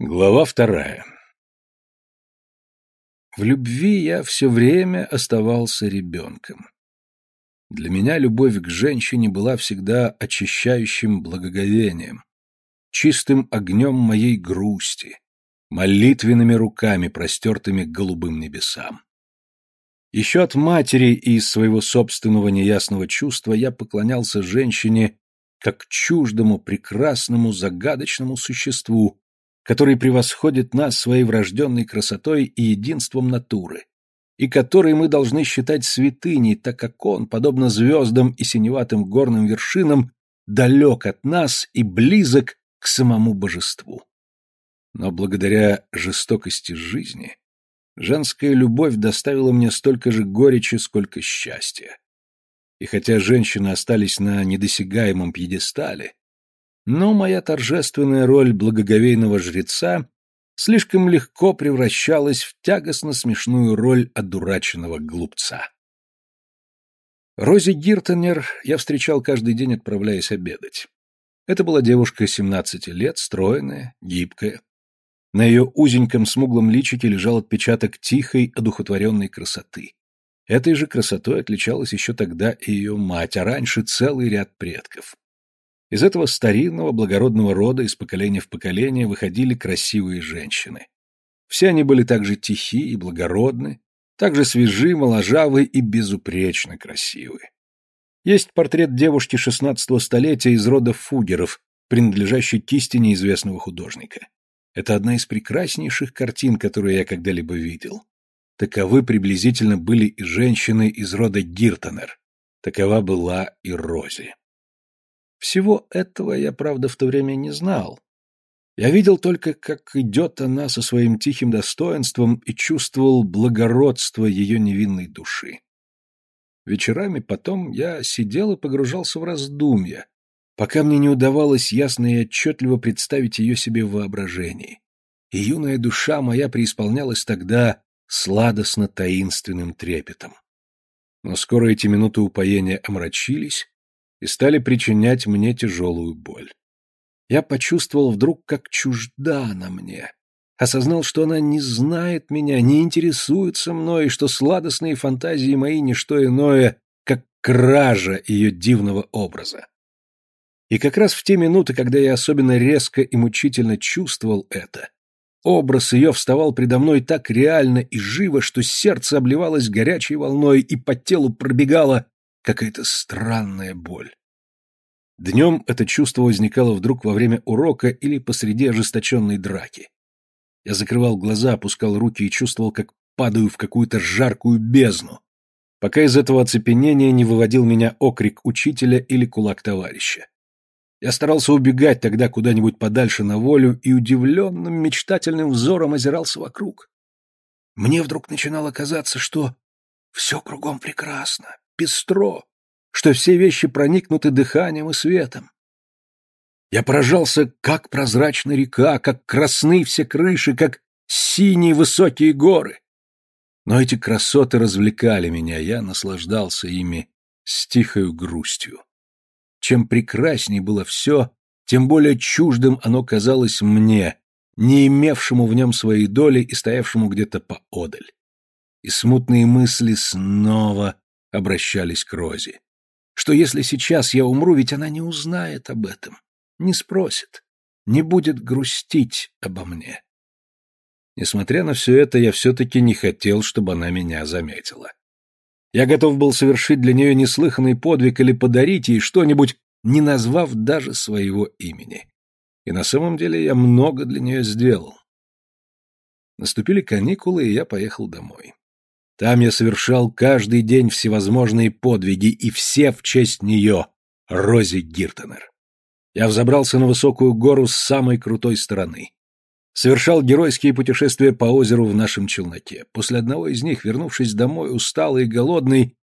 Глава вторая В любви я все время оставался ребенком. Для меня любовь к женщине была всегда очищающим благоговением, чистым огнем моей грусти, молитвенными руками, простертыми к голубым небесам. Еще от матери и из своего собственного неясного чувства я поклонялся женщине как чуждому, прекрасному, загадочному существу, который превосходит нас своей врожденной красотой и единством натуры, и который мы должны считать святыней, так как он, подобно звездам и синеватым горным вершинам, далек от нас и близок к самому божеству. Но благодаря жестокости жизни женская любовь доставила мне столько же горечи, сколько счастья. И хотя женщины остались на недосягаемом пьедестале, но моя торжественная роль благоговейного жреца слишком легко превращалась в тягостно смешную роль одураченного глупца. Рози Гиртонер я встречал каждый день, отправляясь обедать. Это была девушка 17 лет, стройная, гибкая. На ее узеньком смуглом личике лежал отпечаток тихой, одухотворенной красоты. Этой же красотой отличалась еще тогда и ее мать, а раньше целый ряд предков. Из этого старинного благородного рода из поколения в поколение выходили красивые женщины. Все они были также тихи и благородны, также свежи, моложавы и безупречно красивы. Есть портрет девушки XVI столетия из рода Фугеров, принадлежащей кисти неизвестного художника. Это одна из прекраснейших картин, которые я когда-либо видел. Таковы приблизительно были и женщины из рода Гиртонер. Такова была и Рози. Всего этого я, правда, в то время не знал. Я видел только, как идет она со своим тихим достоинством и чувствовал благородство ее невинной души. Вечерами потом я сидел и погружался в раздумья, пока мне не удавалось ясно и отчетливо представить ее себе в воображении. И юная душа моя преисполнялась тогда сладостно-таинственным трепетом. Но скоро эти минуты упоения омрачились, и стали причинять мне тяжелую боль. Я почувствовал вдруг, как чужда она мне. Осознал, что она не знает меня, не интересуется мной, и что сладостные фантазии мои — не что иное, как кража ее дивного образа. И как раз в те минуты, когда я особенно резко и мучительно чувствовал это, образ ее вставал предо мной так реально и живо, что сердце обливалось горячей волной и по телу пробегала какая-то странная боль. Днем это чувство возникало вдруг во время урока или посреди ожесточенной драки. Я закрывал глаза, опускал руки и чувствовал, как падаю в какую-то жаркую бездну, пока из этого оцепенения не выводил меня окрик учителя или кулак товарища. Я старался убегать тогда куда-нибудь подальше на волю и удивленным, мечтательным взором озирался вокруг. Мне вдруг начинало казаться, что все кругом прекрасно, пестро, что все вещи проникнуты дыханием и светом. Я поражался, как прозрачна река, как красны все крыши, как синие высокие горы. Но эти красоты развлекали меня, я наслаждался ими с тихою грустью. Чем прекрасней было все, тем более чуждым оно казалось мне, не имевшему в нем своей доли и стоявшему где-то поодаль. И смутные мысли снова обращались к Розе. Что если сейчас я умру, ведь она не узнает об этом, не спросит, не будет грустить обо мне. Несмотря на все это, я все-таки не хотел, чтобы она меня заметила. Я готов был совершить для нее неслыханный подвиг или подарить ей что-нибудь, не назвав даже своего имени. И на самом деле я много для нее сделал. Наступили каникулы, и я поехал домой. Там я совершал каждый день всевозможные подвиги, и все в честь нее, Рози Гиртонер. Я взобрался на высокую гору с самой крутой стороны. Совершал геройские путешествия по озеру в нашем челноке. После одного из них, вернувшись домой, усталый и голодный,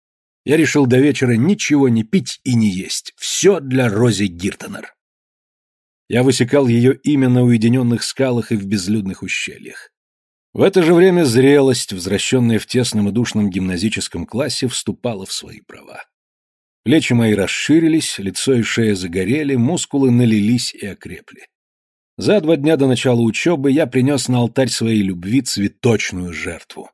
я решил до вечера ничего не пить и не есть. Все для Рози Гиртонер. Я высекал ее имя на уединенных скалах и в безлюдных ущельях. В это же время зрелость, возвращенная в тесном и душном гимназическом классе, вступала в свои права. Плечи мои расширились, лицо и шея загорели, мускулы налились и окрепли. За два дня до начала учебы я принес на алтарь своей любви цветочную жертву.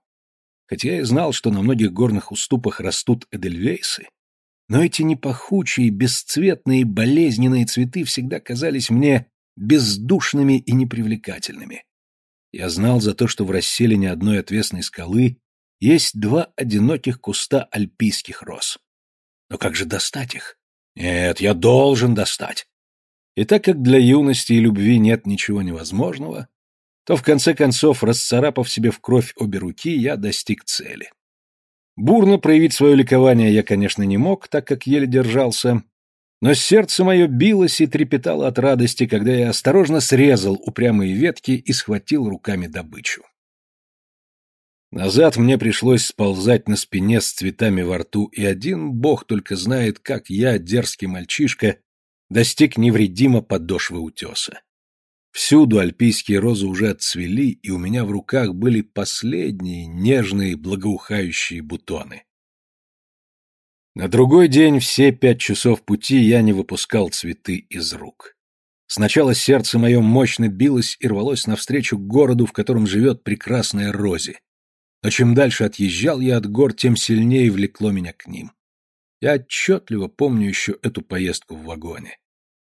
Хотя я и знал, что на многих горных уступах растут эдельвейсы, но эти непахучие, бесцветные, болезненные цветы всегда казались мне бездушными и непривлекательными. Я знал за то, что в расселине одной отвесной скалы есть два одиноких куста альпийских роз. Но как же достать их? Нет, я должен достать. И так как для юности и любви нет ничего невозможного, то в конце концов, расцарапав себе в кровь обе руки, я достиг цели. Бурно проявить свое ликование я, конечно, не мог, так как еле держался, но сердце мое билось и трепетало от радости, когда я осторожно срезал упрямые ветки и схватил руками добычу. Назад мне пришлось сползать на спине с цветами во рту, и один бог только знает, как я, дерзкий мальчишка, достиг невредимо подошвы утеса. Всюду альпийские розы уже отцвели, и у меня в руках были последние нежные благоухающие бутоны. На другой день все пять часов пути я не выпускал цветы из рук. Сначала сердце мое мощно билось и рвалось навстречу городу, в котором живет прекрасная Рози. Но чем дальше отъезжал я от гор, тем сильнее влекло меня к ним. Я отчетливо помню еще эту поездку в вагоне.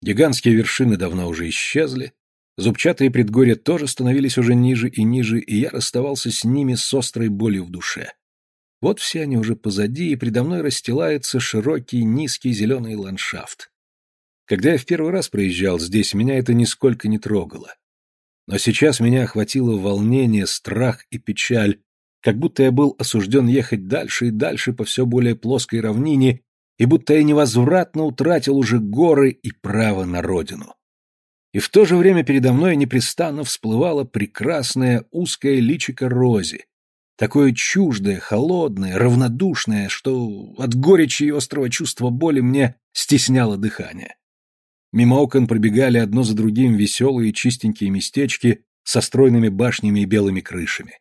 Гигантские вершины давно уже исчезли, зубчатые предгорья тоже становились уже ниже и ниже, и я расставался с ними с острой болью в душе. Вот все они уже позади, и предо мной расстилается широкий, низкий зеленый ландшафт. Когда я в первый раз проезжал здесь, меня это нисколько не трогало. Но сейчас меня охватило волнение, страх и печаль, как будто я был осужден ехать дальше и дальше по все более плоской равнине, и будто я невозвратно утратил уже горы и право на родину. И в то же время передо мной непрестанно всплывало прекрасное узкое личико Рози, такое чуждое, холодное, равнодушное, что от горечи и острого чувства боли мне стесняло дыхание. Мимо окон пробегали одно за другим веселые чистенькие местечки со стройными башнями и белыми крышами.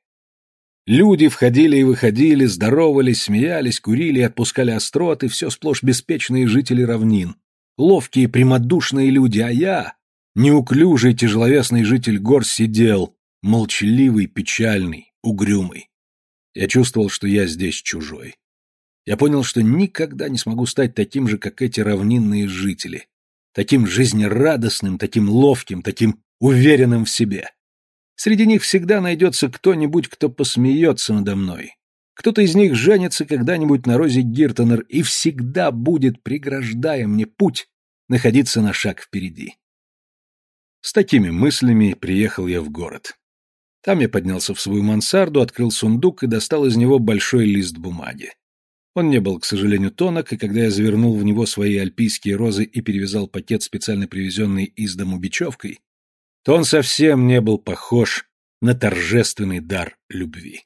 Люди входили и выходили, здоровались, смеялись, курили отпускали остроты, все сплошь беспечные жители равнин. Ловкие, прямодушные люди, а я, неуклюжий, тяжеловесный житель гор, сидел, молчаливый, печальный, угрюмый. Я чувствовал, что я здесь чужой. Я понял, что никогда не смогу стать таким же, как эти равнинные жители. Таким жизнерадостным, таким ловким, таким уверенным в себе. Среди них всегда найдется кто-нибудь, кто посмеется надо мной. Кто-то из них женится когда-нибудь на Розе Гиртонер и всегда будет, преграждая мне путь, находиться на шаг впереди. С такими мыслями приехал я в город. Там я поднялся в свою мансарду, открыл сундук и достал из него большой лист бумаги. Он не был, к сожалению, тонок, и когда я завернул в него свои альпийские розы и перевязал пакет, специально привезенный из дому бечевкой, то он совсем не был похож на торжественный дар любви.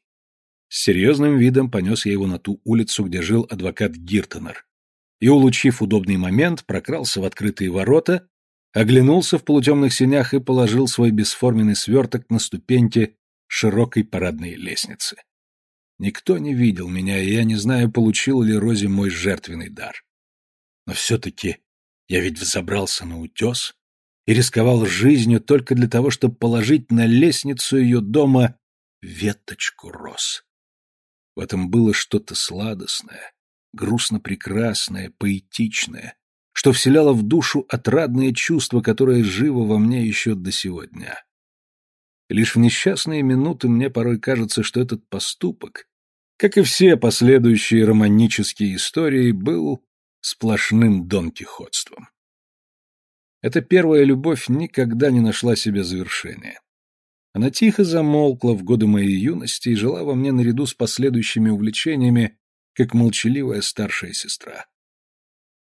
С серьезным видом понес я его на ту улицу, где жил адвокат Гиртонер, и, улучив удобный момент, прокрался в открытые ворота, оглянулся в полутемных сенях и положил свой бесформенный сверток на ступеньки широкой парадной лестницы. Никто не видел меня, и я не знаю, получил ли Рози мой жертвенный дар. Но все-таки я ведь взобрался на утес, и рисковал жизнью только для того, чтобы положить на лестницу ее дома веточку роз. В этом было что-то сладостное, грустно-прекрасное, поэтичное, что вселяло в душу отрадное чувство, которое живо во мне еще до сего дня. Лишь в несчастные минуты мне порой кажется, что этот поступок, как и все последующие романические истории, был сплошным донкихотством. Эта первая любовь никогда не нашла себе завершения. Она тихо замолкла в годы моей юности и жила во мне наряду с последующими увлечениями, как молчаливая старшая сестра.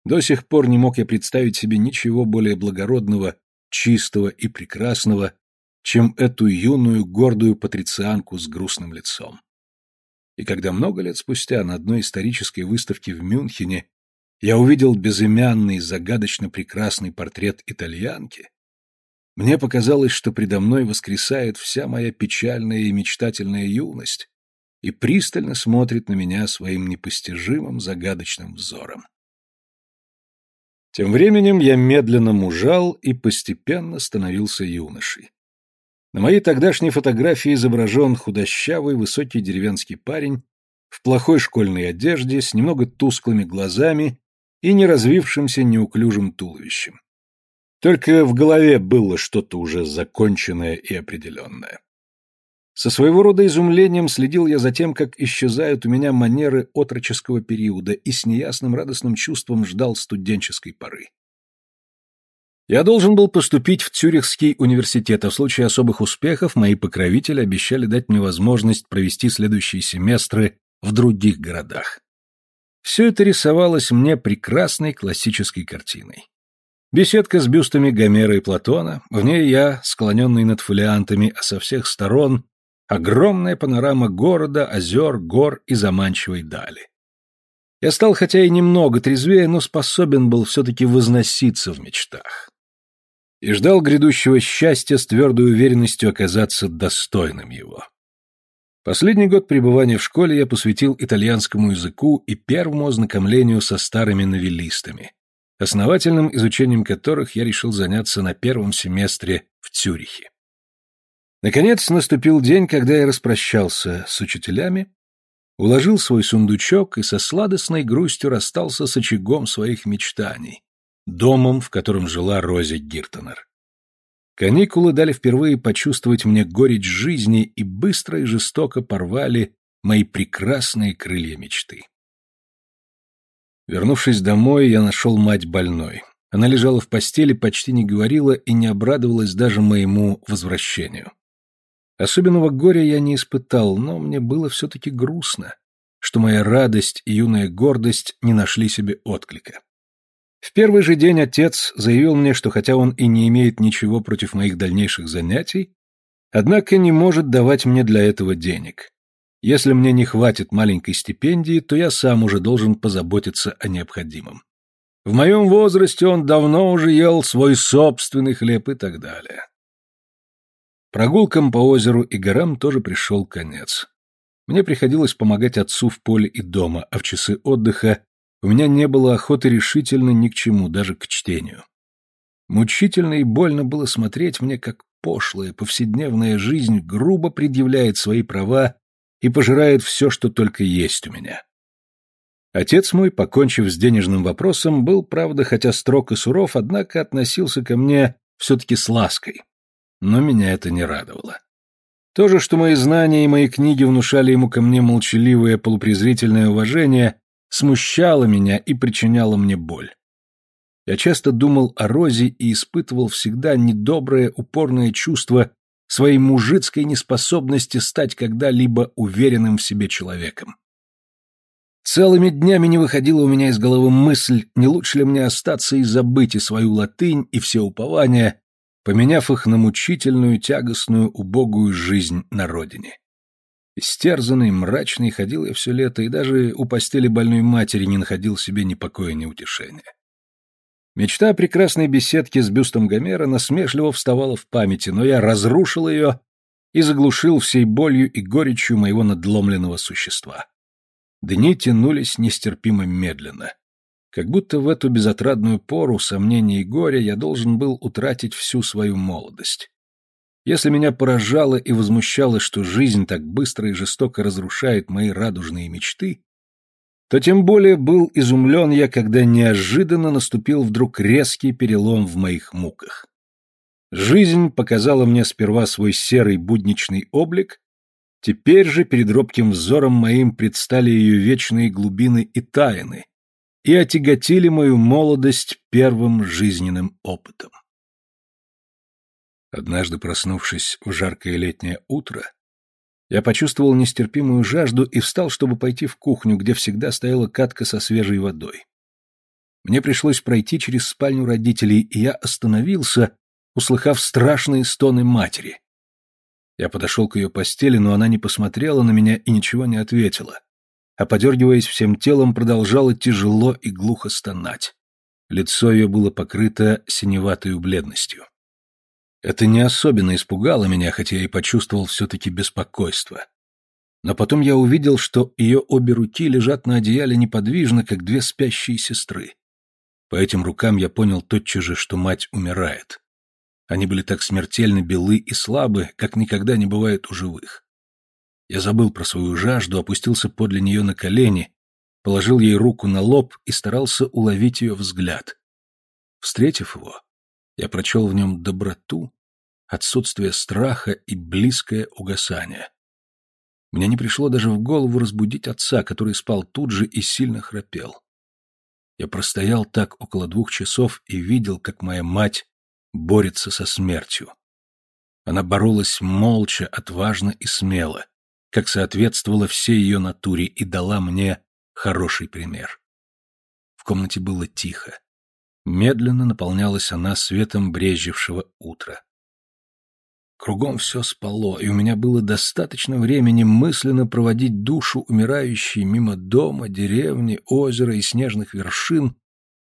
До сих пор не мог я представить себе ничего более благородного, чистого и прекрасного, чем эту юную, гордую патрицианку с грустным лицом. И когда много лет спустя на одной исторической выставке в Мюнхене я увидел безымянный, загадочно прекрасный портрет итальянки, мне показалось, что предо мной воскресает вся моя печальная и мечтательная юность и пристально смотрит на меня своим непостижимым загадочным взором. Тем временем я медленно мужал и постепенно становился юношей. На моей тогдашней фотографии изображен худощавый высокий деревенский парень в плохой школьной одежде, с немного тусклыми глазами и неразвившимся неуклюжим туловищем. Только в голове было что-то уже законченное и определенное. Со своего рода изумлением следил я за тем, как исчезают у меня манеры отроческого периода, и с неясным радостным чувством ждал студенческой поры. Я должен был поступить в Цюрихский университет, а в случае особых успехов мои покровители обещали дать мне возможность провести следующие семестры в других городах. Все это рисовалось мне прекрасной классической картиной. Беседка с бюстами Гомера и Платона, в ней я, склоненный над фолиантами, а со всех сторон огромная панорама города, озер, гор и заманчивой дали. Я стал хотя и немного трезвее, но способен был все-таки возноситься в мечтах. И ждал грядущего счастья с твердой уверенностью оказаться достойным его. Последний год пребывания в школе я посвятил итальянскому языку и первому ознакомлению со старыми новеллистами, основательным изучением которых я решил заняться на первом семестре в Цюрихе. Наконец наступил день, когда я распрощался с учителями, уложил свой сундучок и со сладостной грустью расстался с очагом своих мечтаний, домом, в котором жила Рози Гиртонер. Каникулы дали впервые почувствовать мне горечь жизни и быстро и жестоко порвали мои прекрасные крылья мечты. Вернувшись домой, я нашел мать больной. Она лежала в постели, почти не говорила и не обрадовалась даже моему возвращению. Особенного горя я не испытал, но мне было все-таки грустно, что моя радость и юная гордость не нашли себе отклика. В первый же день отец заявил мне, что хотя он и не имеет ничего против моих дальнейших занятий, однако не может давать мне для этого денег. Если мне не хватит маленькой стипендии, то я сам уже должен позаботиться о необходимом. В моем возрасте он давно уже ел свой собственный хлеб и так далее. Прогулкам по озеру и горам тоже пришел конец. Мне приходилось помогать отцу в поле и дома, а в часы отдыха у меня не было охоты решительно ни к чему, даже к чтению. Мучительно и больно было смотреть мне, как пошлая повседневная жизнь грубо предъявляет свои права и пожирает все, что только есть у меня. Отец мой, покончив с денежным вопросом, был, правда, хотя строг и суров, однако относился ко мне все-таки с лаской. Но меня это не радовало. То же, что мои знания и мои книги внушали ему ко мне молчаливое полупрезрительное уважение, смущало меня и причиняло мне боль. Я часто думал о Розе и испытывал всегда недоброе, упорное чувство своей мужицкой неспособности стать когда-либо уверенным в себе человеком. Целыми днями не выходила у меня из головы мысль, не лучше ли мне остаться и забыть и свою латынь, и все упования, поменяв их на мучительную, тягостную, убогую жизнь на родине. Истерзанный, мрачный ходил я все лето, и даже у постели больной матери не находил себе ни покоя, ни утешения. Мечта о прекрасной беседке с бюстом Гомера насмешливо вставала в памяти, но я разрушил ее и заглушил всей болью и горечью моего надломленного существа. Дни тянулись нестерпимо медленно. Как будто в эту безотрадную пору сомнений и горя я должен был утратить всю свою молодость. Если меня поражало и возмущало, что жизнь так быстро и жестоко разрушает мои радужные мечты, то тем более был изумлен я, когда неожиданно наступил вдруг резкий перелом в моих муках. Жизнь показала мне сперва свой серый будничный облик, теперь же перед робким взором моим предстали ее вечные глубины и тайны и отяготили мою молодость первым жизненным опытом. Однажды, проснувшись в жаркое летнее утро, я почувствовал нестерпимую жажду и встал, чтобы пойти в кухню, где всегда стояла катка со свежей водой. Мне пришлось пройти через спальню родителей, и я остановился, услыхав страшные стоны матери. Я подошел к ее постели, но она не посмотрела на меня и ничего не ответила, а, подергиваясь всем телом, продолжала тяжело и глухо стонать. Лицо ее было покрыто синеватой бледностью. Это не особенно испугало меня, хотя я и почувствовал все-таки беспокойство. Но потом я увидел, что ее обе руки лежат на одеяле неподвижно, как две спящие сестры. По этим рукам я понял тотчас же, что мать умирает. Они были так смертельно белы и слабы, как никогда не бывает у живых. Я забыл про свою жажду, опустился подле нее на колени, положил ей руку на лоб и старался уловить ее взгляд. Встретив его, я прочел в нем доброту, отсутствие страха и близкое угасание. Мне не пришло даже в голову разбудить отца, который спал тут же и сильно храпел. Я простоял так около двух часов и видел, как моя мать борется со смертью. Она боролась молча, отважно и смело, как соответствовало всей ее натуре и дала мне хороший пример. В комнате было тихо. Медленно наполнялась она светом брезжившего утра. Кругом все спало, и у меня было достаточно времени мысленно проводить душу умирающей мимо дома, деревни, озера и снежных вершин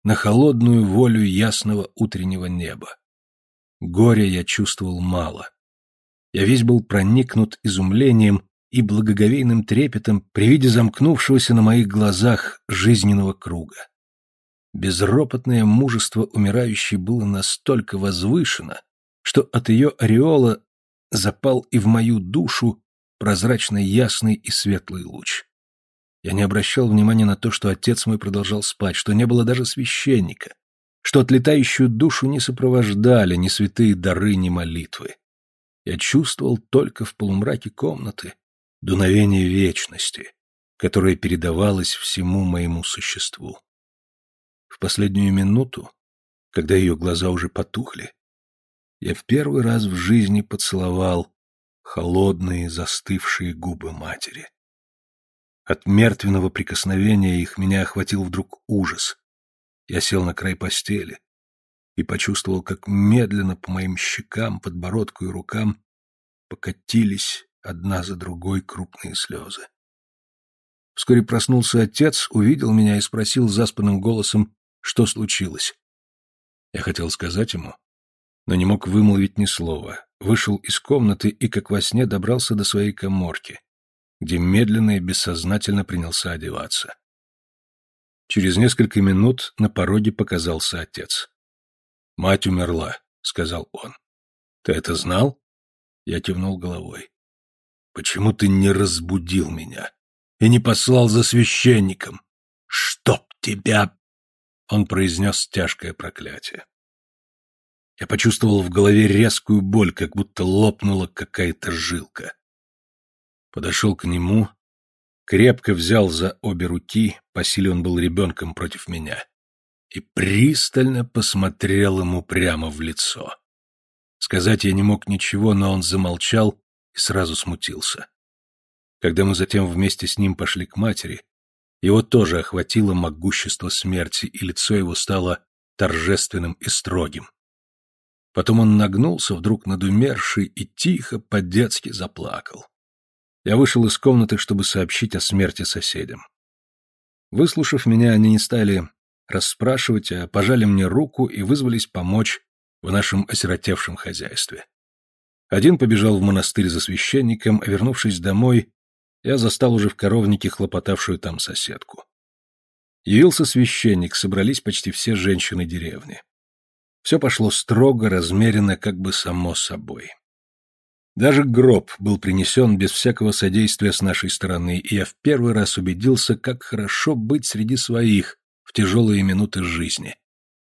на холодную волю ясного утреннего неба. Горя я чувствовал мало. Я весь был проникнут изумлением и благоговейным трепетом при виде замкнувшегося на моих глазах жизненного круга. Безропотное мужество умирающей было настолько возвышено, что от ее ореола запал и в мою душу прозрачно ясный и светлый луч. Я не обращал внимания на то, что отец мой продолжал спать, что не было даже священника, что отлетающую душу не сопровождали ни святые дары, ни молитвы. Я чувствовал только в полумраке комнаты дуновение вечности, которое передавалось всему моему существу. В последнюю минуту, когда ее глаза уже потухли, я в первый раз в жизни поцеловал холодные застывшие губы матери. От мертвенного прикосновения их меня охватил вдруг ужас. Я сел на край постели и почувствовал, как медленно по моим щекам, подбородку и рукам покатились одна за другой крупные слезы. Вскоре проснулся отец, увидел меня и спросил заспанным голосом, что случилось. Я хотел сказать ему, но не мог вымолвить ни слова. Вышел из комнаты и, как во сне, добрался до своей коморки, где медленно и бессознательно принялся одеваться. Через несколько минут на пороге показался отец. «Мать умерла», — сказал он. «Ты это знал?» Я кивнул головой. «Почему ты не разбудил меня и не послал за священником? Чтоб тебя...» Он произнес тяжкое проклятие. Я почувствовал в голове резкую боль, как будто лопнула какая-то жилка. Подошел к нему, крепко взял за обе руки, по силе он был ребенком против меня, и пристально посмотрел ему прямо в лицо. Сказать я не мог ничего, но он замолчал и сразу смутился. Когда мы затем вместе с ним пошли к матери, его тоже охватило могущество смерти, и лицо его стало торжественным и строгим. Потом он нагнулся вдруг над умершей и тихо, по-детски заплакал. Я вышел из комнаты, чтобы сообщить о смерти соседям. Выслушав меня, они не стали расспрашивать, а пожали мне руку и вызвались помочь в нашем осиротевшем хозяйстве. Один побежал в монастырь за священником, а вернувшись домой, я застал уже в коровнике хлопотавшую там соседку. Явился священник, собрались почти все женщины деревни. Все пошло строго, размеренно, как бы само собой. Даже гроб был принесен без всякого содействия с нашей стороны, и я в первый раз убедился, как хорошо быть среди своих в тяжелые минуты жизни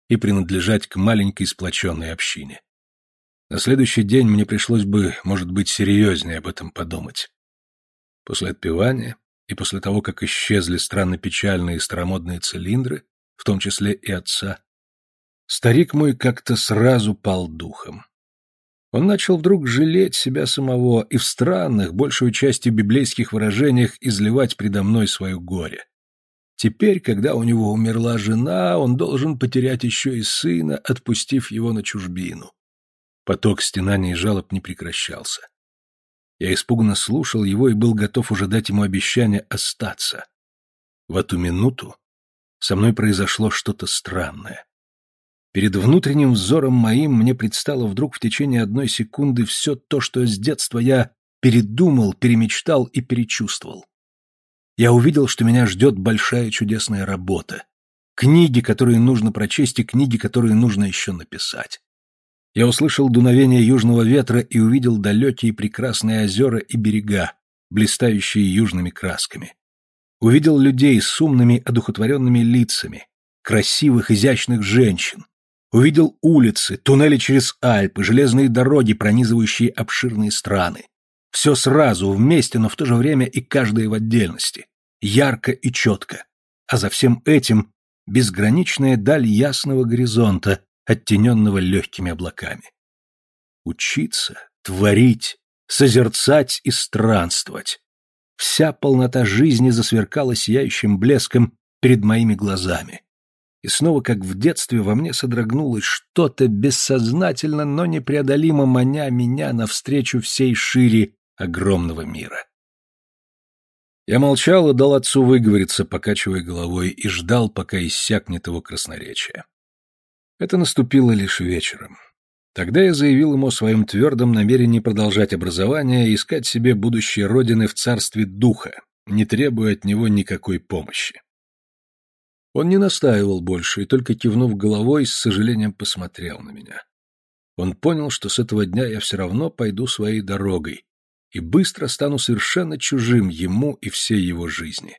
и принадлежать к маленькой сплоченной общине. На следующий день мне пришлось бы, может быть, серьезнее об этом подумать. После отпевания и после того, как исчезли странно печальные старомодные цилиндры, в том числе и отца, Старик мой как-то сразу пал духом. Он начал вдруг жалеть себя самого и в странных, большую частью библейских выражениях изливать предо мной свое горе. Теперь, когда у него умерла жена, он должен потерять еще и сына, отпустив его на чужбину. Поток стенаний и жалоб не прекращался. Я испуганно слушал его и был готов уже дать ему обещание остаться. В эту минуту со мной произошло что-то странное. Перед внутренним взором моим мне предстало вдруг в течение одной секунды все то, что с детства я передумал, перемечтал и перечувствовал. Я увидел, что меня ждет большая чудесная работа, книги, которые нужно прочесть, и книги, которые нужно еще написать. Я услышал дуновение южного ветра и увидел далекие прекрасные озера и берега, блистающие южными красками. Увидел людей с умными, одухотворенными лицами, красивых, изящных женщин. Увидел улицы, туннели через Альпы, железные дороги, пронизывающие обширные страны. Все сразу, вместе, но в то же время и каждое в отдельности. Ярко и четко. А за всем этим безграничная даль ясного горизонта, оттененного легкими облаками. Учиться, творить, созерцать и странствовать. Вся полнота жизни засверкала сияющим блеском перед моими глазами. И снова, как в детстве, во мне содрогнулось что-то бессознательно, но непреодолимо маня меня навстречу всей шире огромного мира. Я молчал и дал отцу выговориться, покачивая головой, и ждал, пока иссякнет его красноречие. Это наступило лишь вечером. Тогда я заявил ему о своем твердом намерении продолжать образование и искать себе будущее родины в царстве духа, не требуя от него никакой помощи. Он не настаивал больше и только кивнув головой, с сожалением посмотрел на меня. Он понял, что с этого дня я все равно пойду своей дорогой и быстро стану совершенно чужим ему и всей его жизни.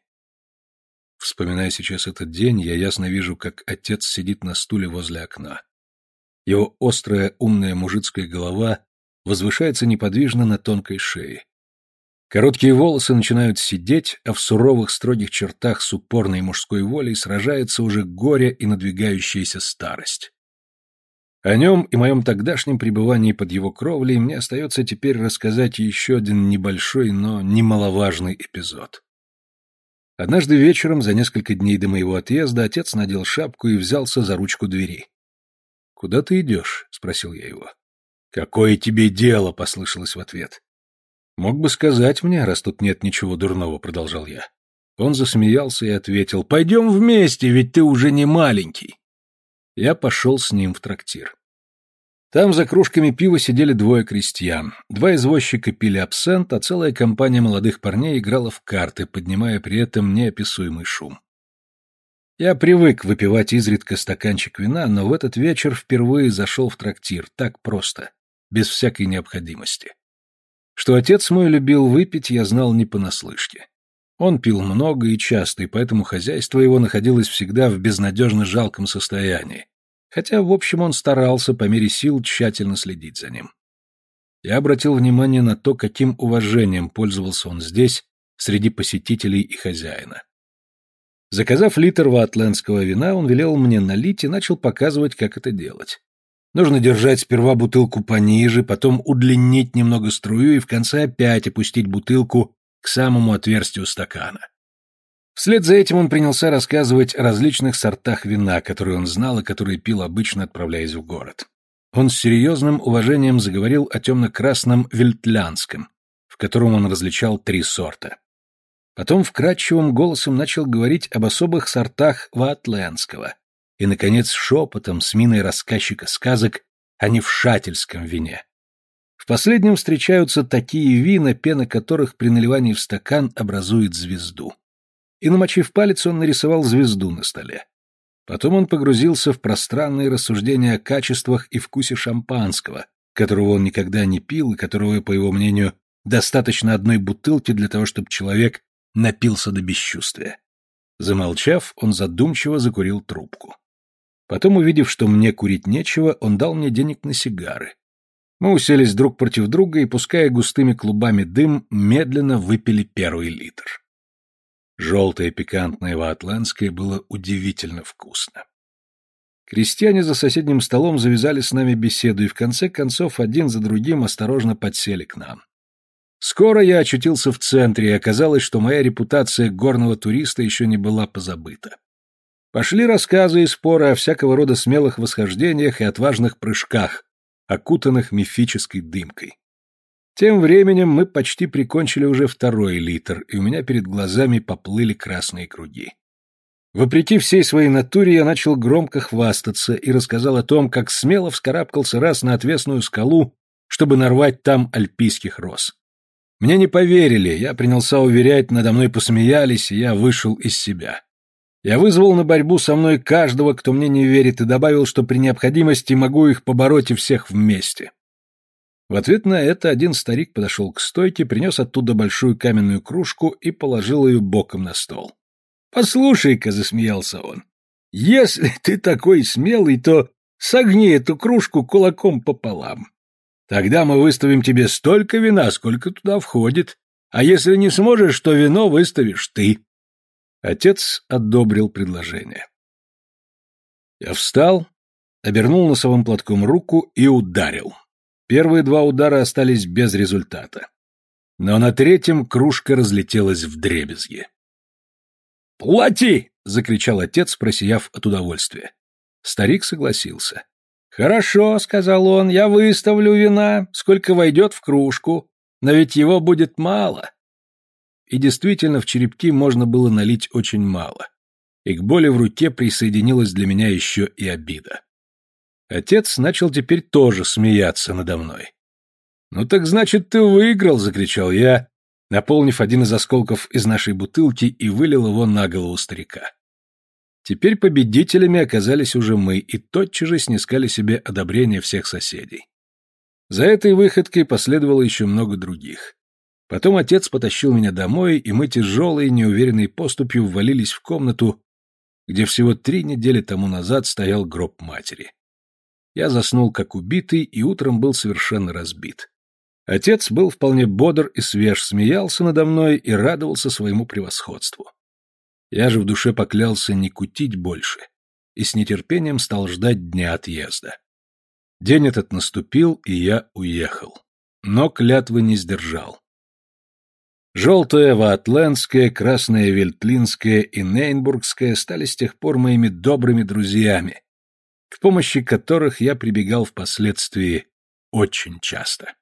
Вспоминая сейчас этот день, я ясно вижу, как отец сидит на стуле возле окна. Его острая, умная мужицкая голова возвышается неподвижно на тонкой шее. Короткие волосы начинают сидеть, а в суровых строгих чертах с упорной мужской волей сражается уже горе и надвигающаяся старость. О нем и моем тогдашнем пребывании под его кровлей мне остается теперь рассказать еще один небольшой, но немаловажный эпизод. Однажды вечером, за несколько дней до моего отъезда, отец надел шапку и взялся за ручку двери. «Куда ты идешь?» — спросил я его. «Какое тебе дело?» — послышалось в ответ. «Мог бы сказать мне, раз тут нет ничего дурного», — продолжал я. Он засмеялся и ответил, «Пойдем вместе, ведь ты уже не маленький». Я пошел с ним в трактир. Там за кружками пива сидели двое крестьян. Два извозчика пили абсент, а целая компания молодых парней играла в карты, поднимая при этом неописуемый шум. Я привык выпивать изредка стаканчик вина, но в этот вечер впервые зашел в трактир, так просто, без всякой необходимости. Что отец мой любил выпить, я знал не понаслышке. Он пил много и часто, и поэтому хозяйство его находилось всегда в безнадежно жалком состоянии, хотя, в общем, он старался по мере сил тщательно следить за ним. Я обратил внимание на то, каким уважением пользовался он здесь, среди посетителей и хозяина. Заказав литр ваатлендского вина, он велел мне налить и начал показывать, как это делать. Нужно держать сперва бутылку пониже, потом удлинить немного струю и в конце опять опустить бутылку к самому отверстию стакана. Вслед за этим он принялся рассказывать о различных сортах вина, которые он знал и которые пил обычно, отправляясь в город. Он с серьезным уважением заговорил о темно-красном вельтлянском, в котором он различал три сорта. Потом вкрадчивым голосом начал говорить об особых сортах ваатлендского и, наконец, шепотом с миной рассказчика сказок о невшательском вине. В последнем встречаются такие вина, пена которых при наливании в стакан образует звезду и, намочив палец, он нарисовал звезду на столе. Потом он погрузился в пространные рассуждения о качествах и вкусе шампанского, которого он никогда не пил и которого, по его мнению, достаточно одной бутылки для того, чтобы человек напился до бесчувствия. Замолчав, он задумчиво закурил трубку. Потом, увидев, что мне курить нечего, он дал мне денег на сигары. Мы уселись друг против друга и, пуская густыми клубами дым, медленно выпили первый литр. Желтое пикантное ваатландское было удивительно вкусно. Крестьяне за соседним столом завязали с нами беседу и в конце концов один за другим осторожно подсели к нам. Скоро я очутился в центре, и оказалось, что моя репутация горного туриста еще не была позабыта. Пошли рассказы и споры о всякого рода смелых восхождениях и отважных прыжках, окутанных мифической дымкой. Тем временем мы почти прикончили уже второй литр, и у меня перед глазами поплыли красные круги. Вопреки всей своей натуре я начал громко хвастаться и рассказал о том, как смело вскарабкался раз на отвесную скалу, чтобы нарвать там альпийских роз. Мне не поверили, я принялся уверять, надо мной посмеялись, и я вышел из себя. Я вызвал на борьбу со мной каждого, кто мне не верит, и добавил, что при необходимости могу их побороть и всех вместе. В ответ на это один старик подошел к стойке, принес оттуда большую каменную кружку и положил ее боком на стол. «Послушай-ка», — засмеялся он, — «если ты такой смелый, то согни эту кружку кулаком пополам. Тогда мы выставим тебе столько вина, сколько туда входит, а если не сможешь, то вино выставишь ты». Отец одобрил предложение. Я встал, обернул носовым платком руку и ударил. Первые два удара остались без результата. Но на третьем кружка разлетелась в дребезги. «Плати!» — закричал отец, просияв от удовольствия. Старик согласился. «Хорошо», — сказал он, — «я выставлю вина, сколько войдет в кружку, но ведь его будет мало». И действительно, в черепки можно было налить очень мало. И к боли в руке присоединилась для меня еще и обида. Отец начал теперь тоже смеяться надо мной. «Ну так значит, ты выиграл!» — закричал я, наполнив один из осколков из нашей бутылки и вылил его на голову старика. Теперь победителями оказались уже мы и тотчас же снискали себе одобрение всех соседей. За этой выходкой последовало еще много других. Потом отец потащил меня домой, и мы тяжелой, неуверенной поступью ввалились в комнату, где всего три недели тому назад стоял гроб матери. Я заснул как убитый и утром был совершенно разбит. Отец был вполне бодр и свеж, смеялся надо мной и радовался своему превосходству. Я же в душе поклялся не кутить больше и с нетерпением стал ждать дня отъезда. День этот наступил, и я уехал. Но клятвы не сдержал. Желтая Ваатлендская, Красная Вельтлинская и Нейнбургская стали с тех пор моими добрыми друзьями, к помощи которых я прибегал впоследствии очень часто.